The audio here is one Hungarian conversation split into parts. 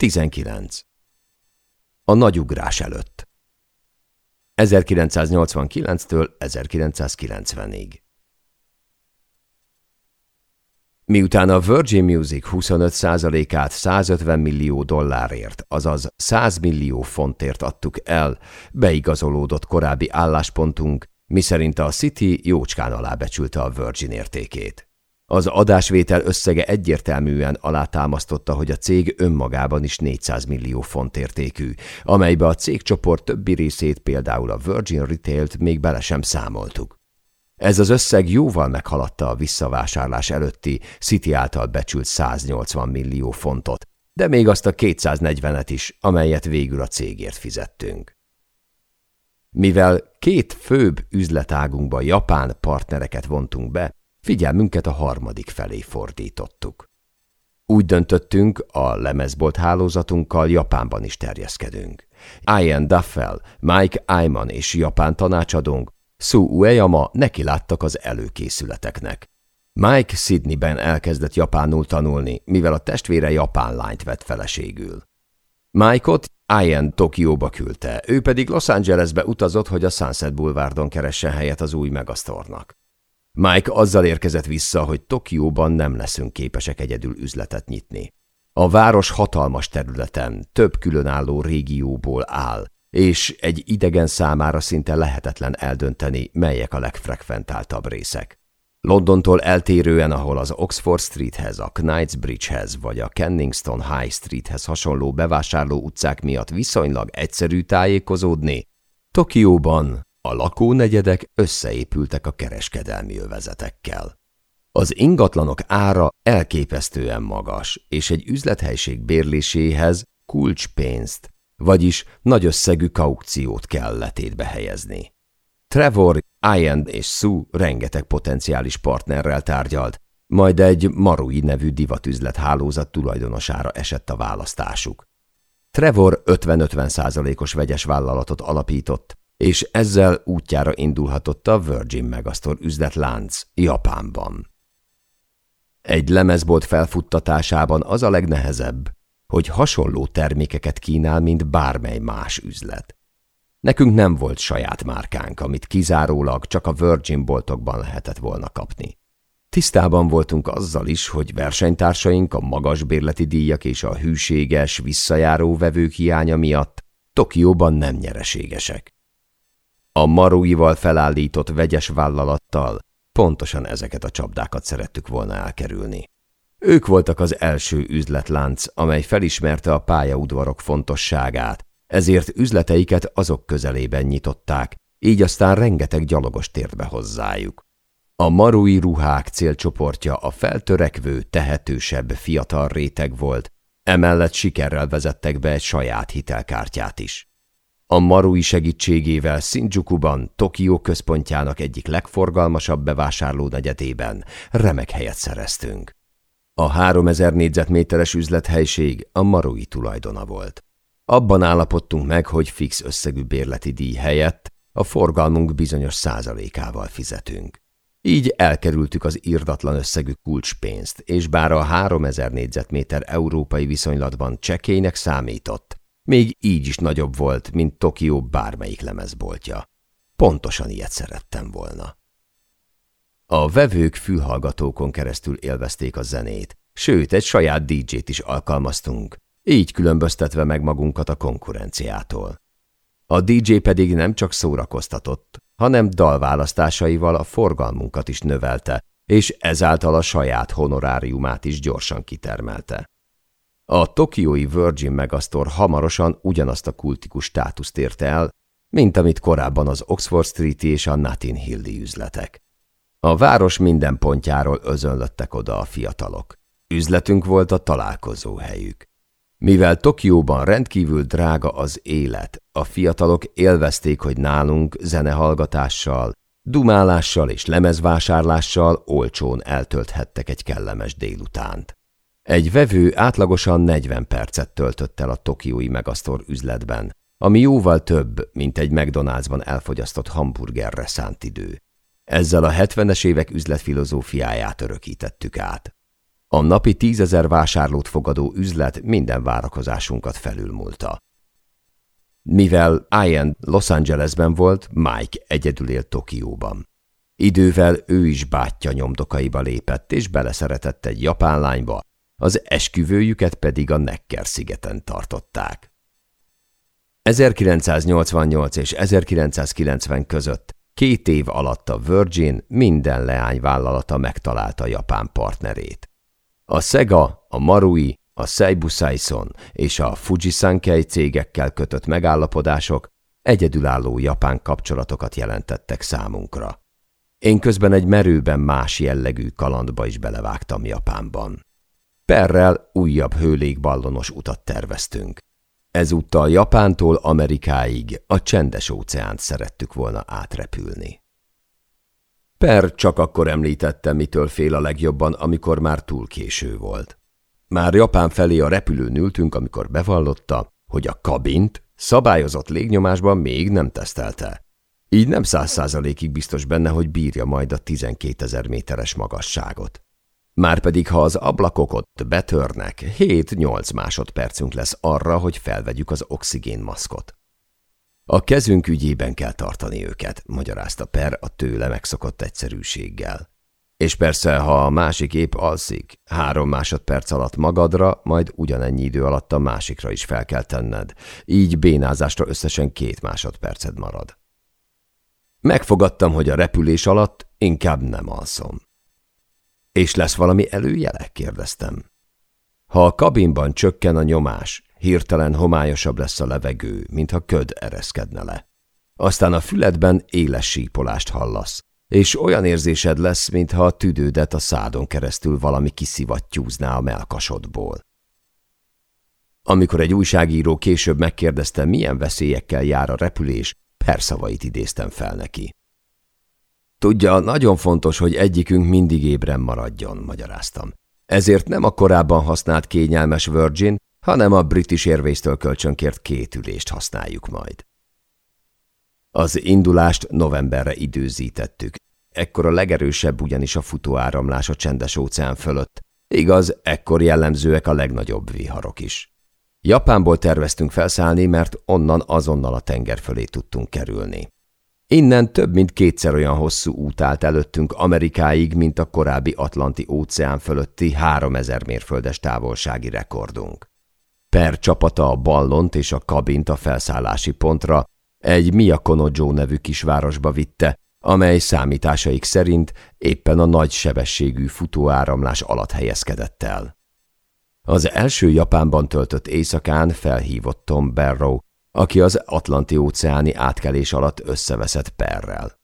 19. A nagy ugrás előtt 1989-től 1990-ig Miután a Virgin Music 25%-át 150 millió dollárért, azaz 100 millió fontért adtuk el, beigazolódott korábbi álláspontunk, miszerint a City jócskán alábecsülte a Virgin értékét. Az adásvétel összege egyértelműen alátámasztotta, hogy a cég önmagában is 400 millió font értékű, amelybe a cégcsoport többi részét, például a Virgin Retail-t még bele sem számoltuk. Ez az összeg jóval meghaladta a visszavásárlás előtti City által becsült 180 millió fontot, de még azt a 240-et is, amelyet végül a cégért fizettünk. Mivel két főbb üzletágunkba japán partnereket vontunk be, figyelmünket a harmadik felé fordítottuk. Úgy döntöttünk, a lemezbolt hálózatunkkal Japánban is terjeszkedünk. Ian Duffel, Mike Ayman és japán tanácsadónk Su Ueyama neki láttak az előkészületeknek. Mike Sydneyben elkezdett japánul tanulni, mivel a testvére japán lányt vett feleségül. Mike-ot Ian Tokióba küldte, ő pedig Los Angelesbe utazott, hogy a Sunset Boulevardon keressen helyet az új megasztornak. Mike azzal érkezett vissza, hogy Tokióban nem leszünk képesek egyedül üzletet nyitni. A város hatalmas területen, több különálló régióból áll, és egy idegen számára szinte lehetetlen eldönteni, melyek a legfrekventáltabb részek. Londontól eltérően, ahol az Oxford Streethez, a Knightsbridgehez vagy a Kenningston High Streethez hasonló bevásárló utcák miatt viszonylag egyszerű tájékozódni, Tokióban a lakónegyedek összeépültek a kereskedelmi övezetekkel. Az ingatlanok ára elképesztően magas, és egy üzlethelység bérléséhez kulcspénzt, vagyis nagy összegű kaukciót kell letétbe helyezni. Trevor, Ian és Sue rengeteg potenciális partnerrel tárgyalt, majd egy Marui nevű divatüzlet hálózat tulajdonosára esett a választásuk. Trevor 50-50 százalékos vegyes vállalatot alapított, és ezzel útjára indulhatott a Virgin Megastore üzletlánc Japánban. Egy lemezbolt felfuttatásában az a legnehezebb, hogy hasonló termékeket kínál, mint bármely más üzlet. Nekünk nem volt saját márkánk, amit kizárólag csak a Virgin boltokban lehetett volna kapni. Tisztában voltunk azzal is, hogy versenytársaink a magas bérleti díjak és a hűséges, visszajáró vevők hiánya miatt Tokióban nem nyereségesek. A Maruival felállított vegyes vállalattal pontosan ezeket a csapdákat szerettük volna elkerülni. Ők voltak az első üzletlánc, amely felismerte a pályaudvarok fontosságát, ezért üzleteiket azok közelében nyitották, így aztán rengeteg gyalogos tért be hozzájuk. A marui ruhák célcsoportja a feltörekvő, tehetősebb fiatal réteg volt, emellett sikerrel vezettek be egy saját hitelkártyát is. A Marui segítségével Shinjukuban, Tokió központjának egyik legforgalmasabb bevásárló negyedében remek helyet szereztünk. A 3000 négyzetméteres üzlethelység a Marui tulajdona volt. Abban állapodtunk meg, hogy fix összegű bérleti díj helyett a forgalmunk bizonyos százalékával fizetünk. Így elkerültük az írdatlan összegű kulcspénzt, és bár a 3000 négyzetméter európai viszonylatban csekélynek számított, még így is nagyobb volt, mint Tokió bármelyik lemezboltja. Pontosan ilyet szerettem volna. A vevők fülhallgatókon keresztül élvezték a zenét, sőt, egy saját DJ-t is alkalmaztunk, így különböztetve meg magunkat a konkurenciától. A DJ pedig nem csak szórakoztatott, hanem dalválasztásaival a forgalmunkat is növelte, és ezáltal a saját honoráriumát is gyorsan kitermelte. A tokiói Virgin Megastore hamarosan ugyanazt a kultikus státuszt érte el, mint amit korábban az Oxford Street és a Notting Hilli üzletek. A város minden pontjáról özönlöttek oda a fiatalok. Üzletünk volt a találkozó helyük. Mivel Tokióban rendkívül drága az élet, a fiatalok élvezték, hogy nálunk zenehallgatással, dumálással és lemezvásárlással olcsón eltölthettek egy kellemes délutánt. Egy vevő átlagosan 40 percet töltött el a tokiói Megasztor üzletben, ami jóval több, mint egy McDonald'sban elfogyasztott hamburgerre szánt idő. Ezzel a 70-es évek üzletfilozófiáját örökítettük át. A napi tízezer vásárlót fogadó üzlet minden várakozásunkat felülmúlta. Mivel Ian Los Angelesben volt, Mike egyedül élt Tokióban. Idővel ő is bátyja nyomdokaiba lépett, és beleszeretett egy japán lányba, az esküvőjüket pedig a Necker szigeten tartották. 1988 és 1990 között két év alatt a Virgin minden leányvállalata megtalálta japán partnerét. A Sega, a Marui, a Seibu Saison és a Fujisankei cégekkel kötött megállapodások egyedülálló japán kapcsolatokat jelentettek számunkra. Én közben egy merőben más jellegű kalandba is belevágtam Japánban. Perrel újabb hőlégballonos utat terveztünk. Ezúttal Japántól Amerikáig a csendes óceánt szerettük volna átrepülni. Per csak akkor említette, mitől fél a legjobban, amikor már túl késő volt. Már Japán felé a repülőn ültünk, amikor bevallotta, hogy a kabint szabályozott légnyomásban még nem tesztelte. Így nem száz százalékig biztos benne, hogy bírja majd a 12 ezer méteres magasságot. Márpedig, ha az ablakok betörnek, 7-8 másodpercünk lesz arra, hogy felvegyük az oxigénmaszkot. A kezünk ügyében kell tartani őket, magyarázta Per a tőle megszokott egyszerűséggel. És persze, ha a másik épp alszik, három másodperc alatt magadra, majd ugyanennyi idő alatt a másikra is fel kell tenned, így bénázásra összesen két másodperced marad. Megfogadtam, hogy a repülés alatt inkább nem alszom. És lesz valami előjele? kérdeztem. Ha a kabinban csökken a nyomás, hirtelen homályosabb lesz a levegő, mintha köd ereszkedne le. Aztán a füledben éles sípolást hallasz, és olyan érzésed lesz, mintha a tüdődet a szádon keresztül valami kiszivattyúzná a melkasodból. Amikor egy újságíró később megkérdezte, milyen veszélyekkel jár a repülés, perszavait idéztem fel neki. Tudja, nagyon fontos, hogy egyikünk mindig ébren maradjon, magyaráztam. Ezért nem a korábban használt kényelmes Virgin, hanem a British Airways-től kölcsönkért két ülést használjuk majd. Az indulást novemberre időzítettük. Ekkor a legerősebb ugyanis a futóáramlás a csendes óceán fölött. Igaz, ekkor jellemzőek a legnagyobb viharok is. Japánból terveztünk felszállni, mert onnan azonnal a tenger fölé tudtunk kerülni. Innen több mint kétszer olyan hosszú út állt előttünk Amerikáig, mint a korábbi Atlanti óceán fölötti 3000 mérföldes távolsági rekordunk. Per csapata a ballont és a kabint a felszállási pontra, egy Miyakono nevű kisvárosba vitte, amely számításaik szerint éppen a nagy sebességű futóáramlás alatt helyezkedett el. Az első Japánban töltött éjszakán felhívott Tom Barrow, aki az Atlanti-óceáni átkelés alatt összeveszett Perrel.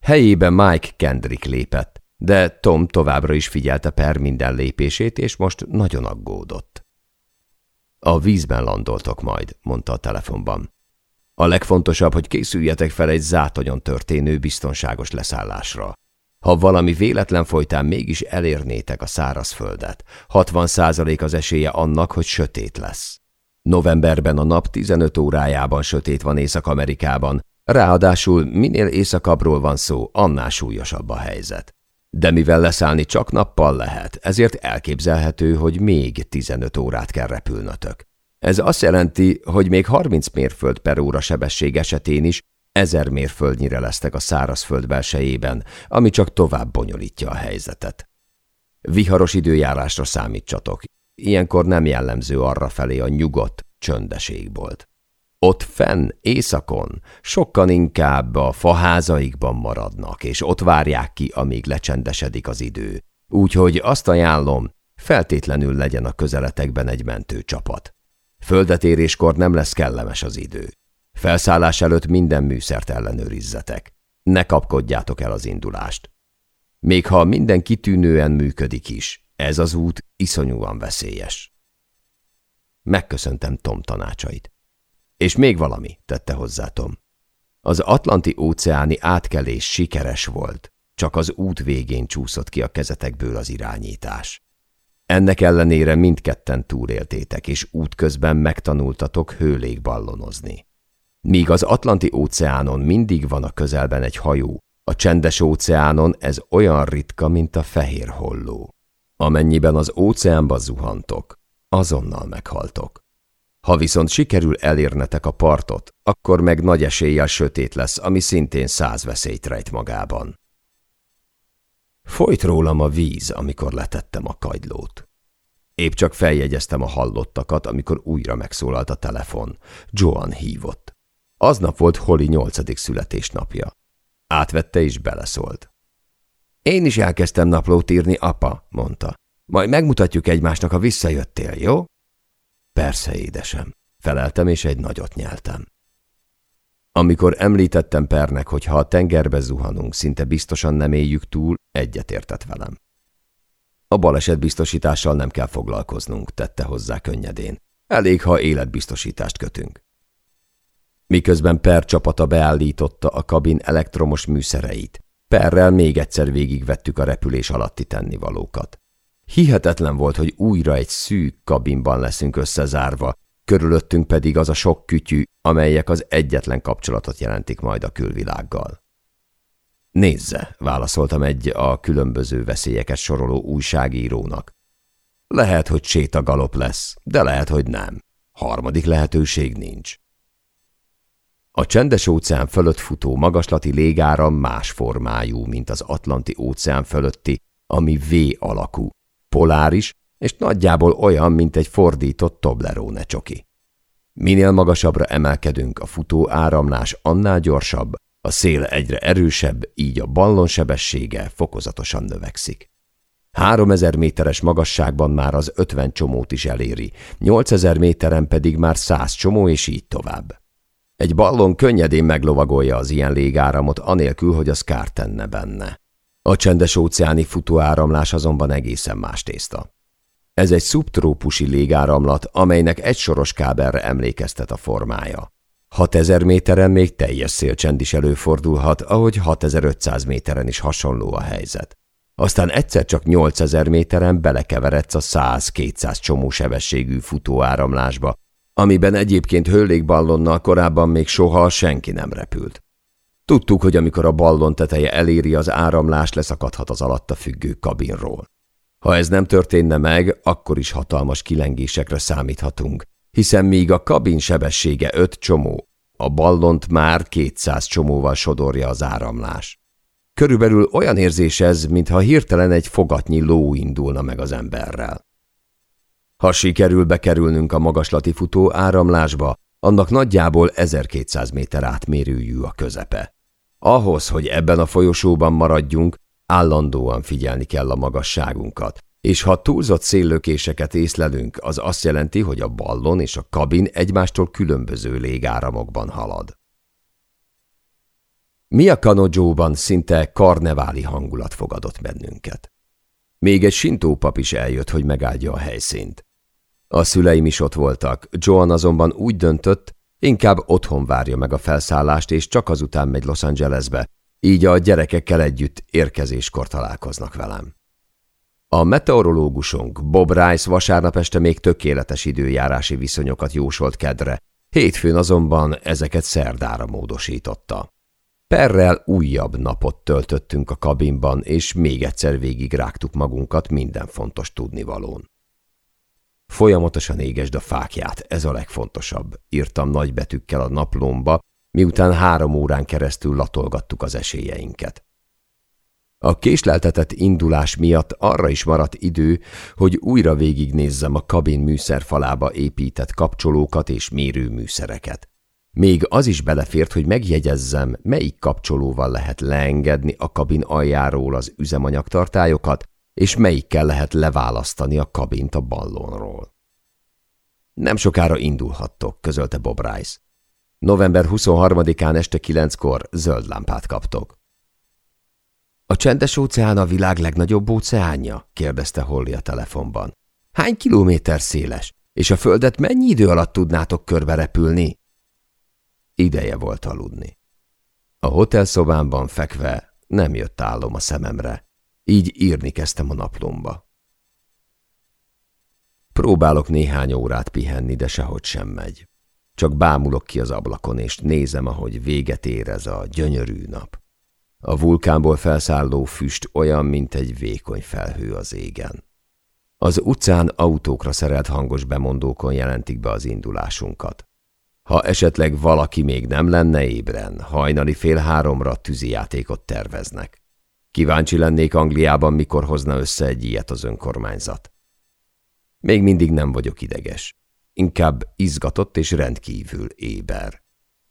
Helyébe Mike Kendrick lépett, de Tom továbbra is figyelte Per minden lépését, és most nagyon aggódott. A vízben landoltok majd, mondta a telefonban. A legfontosabb, hogy készüljetek fel egy zátonyon történő biztonságos leszállásra. Ha valami véletlen folytán mégis elérnétek a szárazföldet, 60 százalék az esélye annak, hogy sötét lesz. Novemberben a nap 15 órájában sötét van Észak-Amerikában, ráadásul minél északabbról van szó, annál súlyosabb a helyzet. De mivel leszállni csak nappal lehet, ezért elképzelhető, hogy még 15 órát kell repülnötök. Ez azt jelenti, hogy még 30 mérföld per óra sebesség esetén is ezer mérföldnyire lesztek a szárazföld belsejében, ami csak tovább bonyolítja a helyzetet. Viharos időjárásra számítsatok, ilyenkor nem jellemző arra felé a nyugodt, csöndes égbolt. Ott fenn, északon, sokkal inkább a faházaikban maradnak, és ott várják ki, amíg lecsendesedik az idő. Úgyhogy azt ajánlom, feltétlenül legyen a közeletekben egy mentőcsapat. Földetéréskor nem lesz kellemes az idő. Felszállás előtt minden műszert ellenőrizzetek. Ne kapkodjátok el az indulást. Még ha minden kitűnően működik is, ez az út iszonyúan veszélyes. Megköszöntem Tom tanácsait. És még valami, tette hozzá Tom. Az Atlanti óceáni átkelés sikeres volt, csak az út végén csúszott ki a kezetekből az irányítás. Ennek ellenére mindketten túléltétek, és útközben megtanultatok hőlégballonozni. Míg az Atlanti óceánon mindig van a közelben egy hajó, a csendes óceánon ez olyan ritka, mint a fehér holló. Amennyiben az óceánba zuhantok, azonnal meghaltok. Ha viszont sikerül elérnetek a partot, akkor meg nagy eséllyel sötét lesz, ami szintén száz veszélyt rejt magában. Folyt rólam a víz, amikor letettem a kagylót. Épp csak feljegyeztem a hallottakat, amikor újra megszólalt a telefon. Joan hívott. Aznap volt Holly nyolcadik születésnapja. Átvette és beleszólt. Én is elkezdtem naplót írni, apa, mondta. Majd megmutatjuk egymásnak, ha visszajöttél, jó? Persze, édesem. Feleltem, és egy nagyot nyeltem. Amikor említettem Pernek, hogy ha a tengerbe zuhanunk, szinte biztosan nem éljük túl, egyetértett velem. A baleset biztosítással nem kell foglalkoznunk, tette hozzá könnyedén. Elég, ha életbiztosítást kötünk. Miközben Per csapata beállította a kabin elektromos műszereit, Perrel még egyszer végigvettük a repülés alatti tennivalókat. Hihetetlen volt, hogy újra egy szűk kabinban leszünk összezárva, körülöttünk pedig az a sok kütyű, amelyek az egyetlen kapcsolatot jelentik majd a külvilággal. Nézze, válaszoltam egy a különböző veszélyeket soroló újságírónak. Lehet, hogy sétagalop lesz, de lehet, hogy nem. Harmadik lehetőség nincs. A csendes óceán fölött futó magaslati légáram más formájú, mint az Atlanti óceán fölötti, ami V alakú, poláris, és nagyjából olyan, mint egy fordított Toblerone csoki. Minél magasabbra emelkedünk, a futó áramlás annál gyorsabb, a szél egyre erősebb, így a ballon sebessége fokozatosan növekszik. 3000 méteres magasságban már az 50 csomót is eléri, 8000 méteren pedig már 100 csomó, és így tovább. Egy ballon könnyedén meglovagolja az ilyen légáramot, anélkül, hogy az kárt tenne benne. A csendes óceáni futóáramlás azonban egészen más tészta. Ez egy szubtrópusi légáramlat, amelynek egy soros kábelre emlékeztet a formája. 6000 méteren még teljes szélcsend is előfordulhat, ahogy 6500 méteren is hasonló a helyzet. Aztán egyszer csak 8000 méteren belekeveredsz a 100-200 csomó sebességű futóáramlásba, amiben egyébként hőlékballonnal korábban még soha senki nem repült. Tudtuk, hogy amikor a ballon teteje eléri az áramlás, leszakadhat az alatta függő kabinról. Ha ez nem történne meg, akkor is hatalmas kilengésekre számíthatunk, hiszen míg a kabin sebessége öt csomó, a ballont már 200 csomóval sodorja az áramlás. Körülbelül olyan érzés ez, mintha hirtelen egy fogatnyi ló indulna meg az emberrel. Ha sikerül bekerülnünk a magaslati futó áramlásba, annak nagyjából 1200 méter átmérőjű a közepe. Ahhoz, hogy ebben a folyosóban maradjunk, állandóan figyelni kell a magasságunkat, és ha túlzott széllökéseket észlelünk, az azt jelenti, hogy a ballon és a kabin egymástól különböző légáramokban halad. Mi a kanodzsóban szinte karneváli hangulat fogadott bennünket. Még egy sintópap is eljött, hogy megáldja a helyszínt. A szüleim is ott voltak, Joan azonban úgy döntött, inkább otthon várja meg a felszállást, és csak azután megy Los Angelesbe, így a gyerekekkel együtt érkezéskor találkoznak velem. A meteorológusunk Bob Rice vasárnap este még tökéletes időjárási viszonyokat jósolt kedre, hétfőn azonban ezeket szerdára módosította. Perrel újabb napot töltöttünk a kabinban, és még egyszer végigrágtuk magunkat minden fontos tudnivalón. Folyamatosan égesd a fákját, ez a legfontosabb, írtam nagybetűkkel a naplomba, miután három órán keresztül latolgattuk az esélyeinket. A késleltetett indulás miatt arra is maradt idő, hogy újra végignézzem a kabin műszerfalába épített kapcsolókat és mérőműszereket. Még az is belefért, hogy megjegyezzem, melyik kapcsolóval lehet leengedni a kabin aljáról az üzemanyagtartályokat, és melyikkel lehet leválasztani a kabint a ballonról. Nem sokára indulhattok, közölte Bob Rice. November 23-án este kilenckor zöld lámpát kaptok. A csendes óceán a világ legnagyobb óceánja? kérdezte Holly a telefonban. Hány kilométer széles, és a földet mennyi idő alatt tudnátok körbe repülni? Ideje volt aludni. A hotelszobámban fekve nem jött állom a szememre. Így írni kezdtem a naplomba. Próbálok néhány órát pihenni, de sehogy sem megy. Csak bámulok ki az ablakon, és nézem, ahogy véget ér ez a gyönyörű nap. A vulkánból felszálló füst olyan, mint egy vékony felhő az égen. Az utcán autókra szerelt hangos bemondókon jelentik be az indulásunkat. Ha esetleg valaki még nem lenne ébren, hajnali fél háromra tűzijátékot terveznek. Kíváncsi lennék Angliában, mikor hozna össze egy ilyet az önkormányzat. Még mindig nem vagyok ideges. Inkább izgatott és rendkívül éber.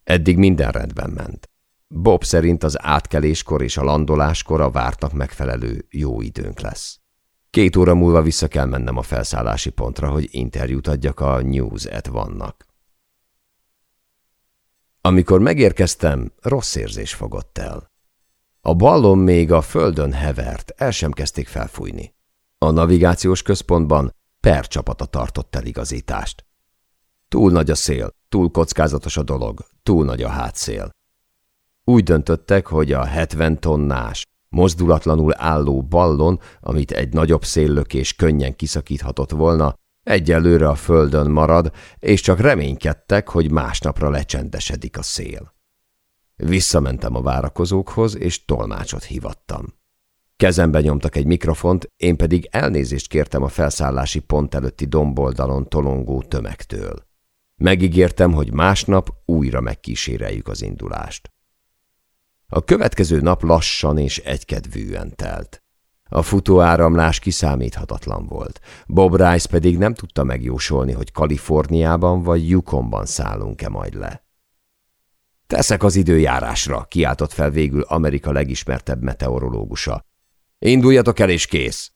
Eddig minden rendben ment. Bob szerint az átkeléskor és a landoláskor a vártnak megfelelő jó időnk lesz. Két óra múlva vissza kell mennem a felszállási pontra, hogy interjút adjak a News et vannak. Amikor megérkeztem, rossz érzés fogott el. A ballon még a földön hevert, el sem kezdték felfújni. A navigációs központban per csapata tartott el igazítást. Túl nagy a szél, túl kockázatos a dolog, túl nagy a hátszél. Úgy döntöttek, hogy a 70 tonnás, mozdulatlanul álló ballon, amit egy nagyobb széllökés könnyen kiszakíthatott volna, egyelőre a földön marad, és csak reménykedtek, hogy másnapra lecsendesedik a szél. Visszamentem a várakozókhoz, és tolmácsot hivattam. Kezembe nyomtak egy mikrofont, én pedig elnézést kértem a felszállási pont előtti domboldalon tolongó tömegtől. Megígértem, hogy másnap újra megkíséreljük az indulást. A következő nap lassan és egykedvűen telt. A futóáramlás kiszámíthatatlan volt. Bob Rice pedig nem tudta megjósolni, hogy Kaliforniában vagy Yukonban szállunk-e majd le. Teszek az időjárásra, kiáltott fel végül Amerika legismertebb meteorológusa. Induljatok el és kész!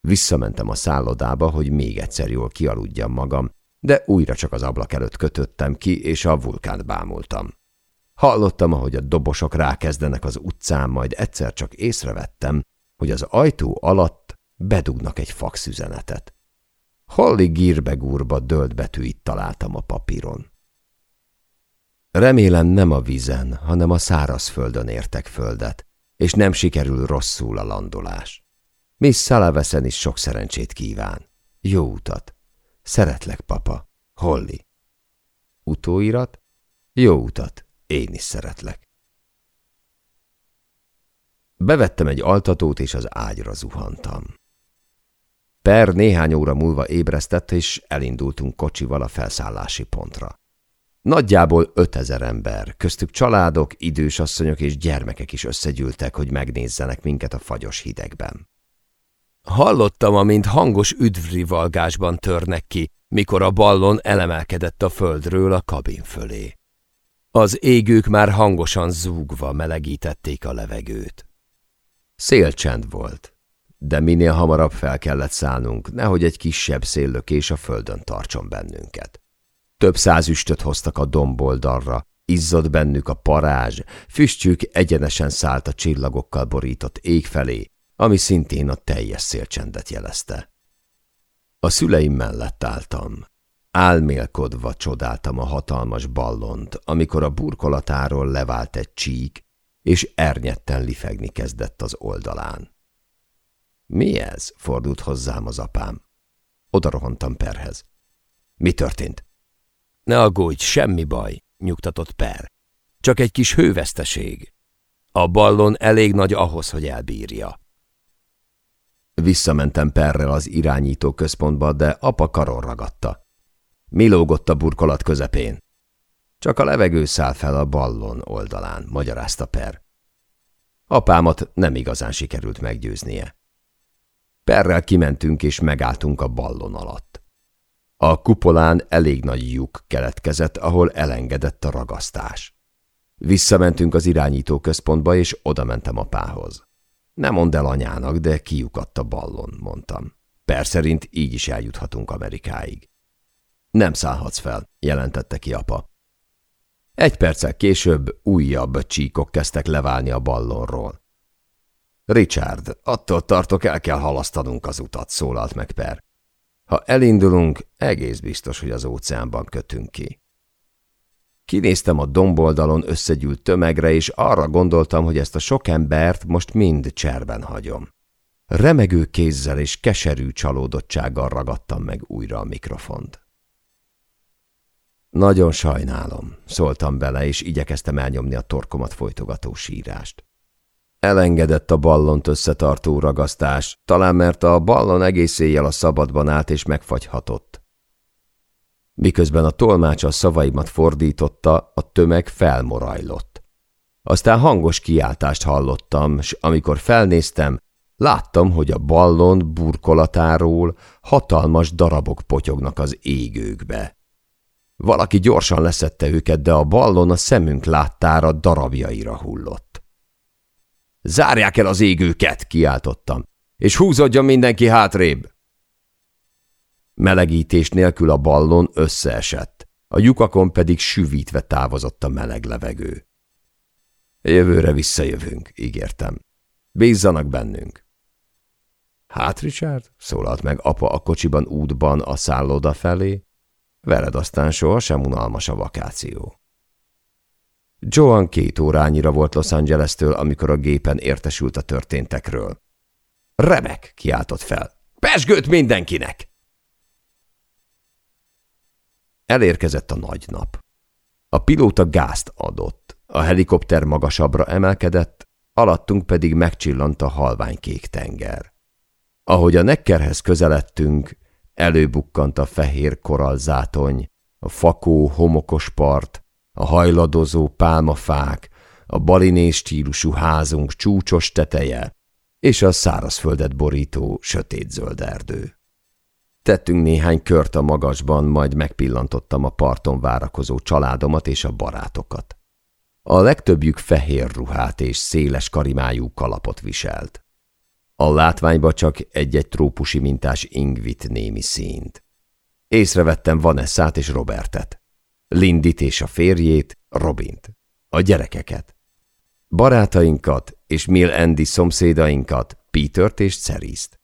Visszamentem a szállodába, hogy még egyszer jól kialudjam magam, de újra csak az ablak előtt kötöttem ki, és a vulkánt bámultam. Hallottam, ahogy a dobosok rákezdenek az utcán, majd egyszer csak észrevettem, hogy az ajtó alatt bedugnak egy faxüzenetet. Holly gírbegúrba dölt betűit találtam a papíron. Remélem nem a vízen, hanem a szárazföldön értek földet, és nem sikerül rosszul a landolás. Miss Salavesen is sok szerencsét kíván. Jó utat! Szeretlek, papa. Holly. Utóirat? Jó utat. Én is szeretlek. Bevettem egy altatót, és az ágyra zuhantam. Per néhány óra múlva ébresztett, és elindultunk kocsival a felszállási pontra. Nagyjából ötezer ember, köztük családok, idős asszonyok és gyermekek is összegyűltek, hogy megnézzenek minket a fagyos hidegben. Hallottam, amint hangos üdvrivalgásban törnek ki, mikor a ballon elemelkedett a földről a kabin fölé. Az égők már hangosan zúgva melegítették a levegőt. Szélcsend volt, de minél hamarabb fel kellett szállnunk, nehogy egy kisebb széllökés a földön tartson bennünket. Több száz üstöt hoztak a domboldalra, izzott bennük a parázs, füstjük egyenesen szállt a csillagokkal borított ég felé, ami szintén a teljes szélcsendet jelezte. A szüleim mellett álltam. Álmélkodva csodáltam a hatalmas ballont, amikor a burkolatáról levált egy csík, és ernyetten lifegni kezdett az oldalán. Mi ez? fordult hozzám az apám. Oda rohantam Perhez. Mi történt? Ne aggódj, semmi baj, nyugtatott Per. Csak egy kis hőveszteség. A ballon elég nagy ahhoz, hogy elbírja. Visszamentem Perrel az irányító központba, de apa karon ragadta. Mi lógott a burkolat közepén? Csak a levegő száll fel a ballon oldalán, magyarázta Per. Apámat nem igazán sikerült meggyőznie. Perrel kimentünk és megálltunk a ballon alatt. A kupolán elég nagy lyuk keletkezett, ahol elengedett a ragasztás. Visszamentünk az irányító központba, és oda mentem apához. Nem mondd el anyának, de kiukadt a ballon, mondtam. Per szerint így is eljuthatunk Amerikáig. Nem szállhatsz fel, jelentette ki apa. Egy perccel később újabb csíkok kezdtek leválni a ballonról. Richard, attól tartok, el kell halasztanunk az utat, szólalt meg Per. Ha elindulunk, egész biztos, hogy az óceánban kötünk ki. Kinéztem a domboldalon összegyűlt tömegre, és arra gondoltam, hogy ezt a sok embert most mind cserben hagyom. Remegő kézzel és keserű csalódottsággal ragadtam meg újra a mikrofont. Nagyon sajnálom, szóltam bele, és igyekeztem elnyomni a torkomat folytogató sírást. Elengedett a ballont összetartó ragasztás, talán mert a ballon egész éjjel a szabadban állt és megfagyhatott. Miközben a tolmács a szavaimat fordította, a tömeg felmorajlott. Aztán hangos kiáltást hallottam, s amikor felnéztem, láttam, hogy a ballon burkolatáról hatalmas darabok potyognak az égőkbe. Valaki gyorsan leszette őket, de a ballon a szemünk láttára darabjaira hullott. Zárják el az égőket, kiáltottam, és húzódjon mindenki hátrébb. Melegítés nélkül a ballon összeesett, a lyukakon pedig süvítve távozott a meleg levegő. Jövőre visszajövünk, ígértem. Bízzanak bennünk. Hát, Richard, szólalt meg apa a kocsiban útban a szálloda felé, veled aztán sohasem unalmas a vakáció. Joan két órányira volt Los Angeles-től, amikor a gépen értesült a történtekről. Remek, kiáltott fel. Pesgőt mindenkinek! Elérkezett a nagy nap. A pilóta gázt adott, a helikopter magasabbra emelkedett, alattunk pedig megcsillant a halványkék tenger. Ahogy a nekkerhez közeledtünk, előbukkant a fehér koralzátony, a fakó, homokos part, a hajladozó pálmafák, a balinés stílusú házunk csúcsos teteje és a szárazföldet borító sötétzöld erdő. Tettünk néhány kört a magasban, majd megpillantottam a parton várakozó családomat és a barátokat. A legtöbbjük fehér ruhát és széles karimájú kalapot viselt. A látványba csak egy-egy trópusi mintás ingvit némi színt. Észrevettem Vanessát és Robertet. Lindit és a férjét, Robint. A gyerekeket. Barátainkat és Mill Andy szomszédainkat, Petert és Ceriszt.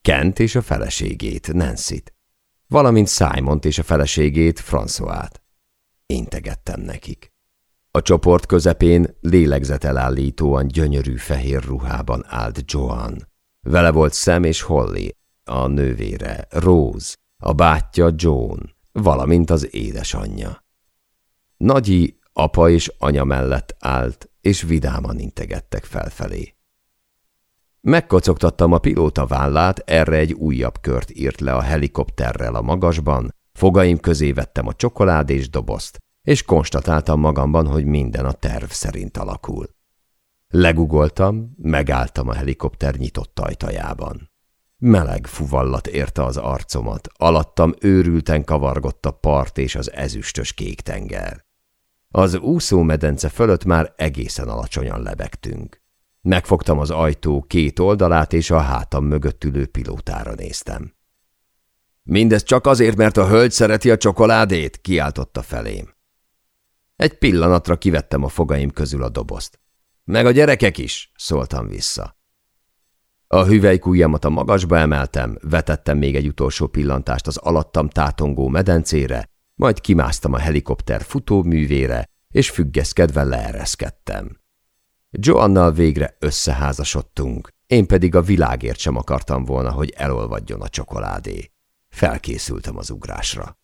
Kent és a feleségét, Nancy-t. Valamint Simont és a feleségét, François-t. Integettem nekik. A csoport közepén lélegzetelállítóan gyönyörű fehér ruhában állt Joan. Vele volt Sam és Holly, a nővére, Rose, a bátyja Joan, valamint az édesanyja. Nagyi apa és anya mellett állt, és vidáman integettek felfelé. Megkocogtattam a pilóta vállát, erre egy újabb kört írt le a helikopterrel a magasban, fogaim közé vettem a csokoládés dobozt, és konstatáltam magamban, hogy minden a terv szerint alakul. Legugoltam, megálltam a helikopter nyitott ajtajában. Meleg fuvallat érte az arcomat, alattam őrülten kavargott a part és az ezüstös kék tenger. Az úszómedence fölött már egészen alacsonyan lebegtünk. Megfogtam az ajtó két oldalát, és a hátam mögött ülő pilótára néztem. Mindez csak azért, mert a hölgy szereti a csokoládét, kiáltotta felém. Egy pillanatra kivettem a fogaim közül a dobozt. Meg a gyerekek is, szóltam vissza. A hüvelykújjamat a magasba emeltem, vetettem még egy utolsó pillantást az alattam tátongó medencére, majd kimásztam a helikopter futóművére, és függeszkedve leereszkedtem. Joannal végre összeházasodtunk, én pedig a világért sem akartam volna, hogy elolvadjon a csokoládé. Felkészültem az ugrásra.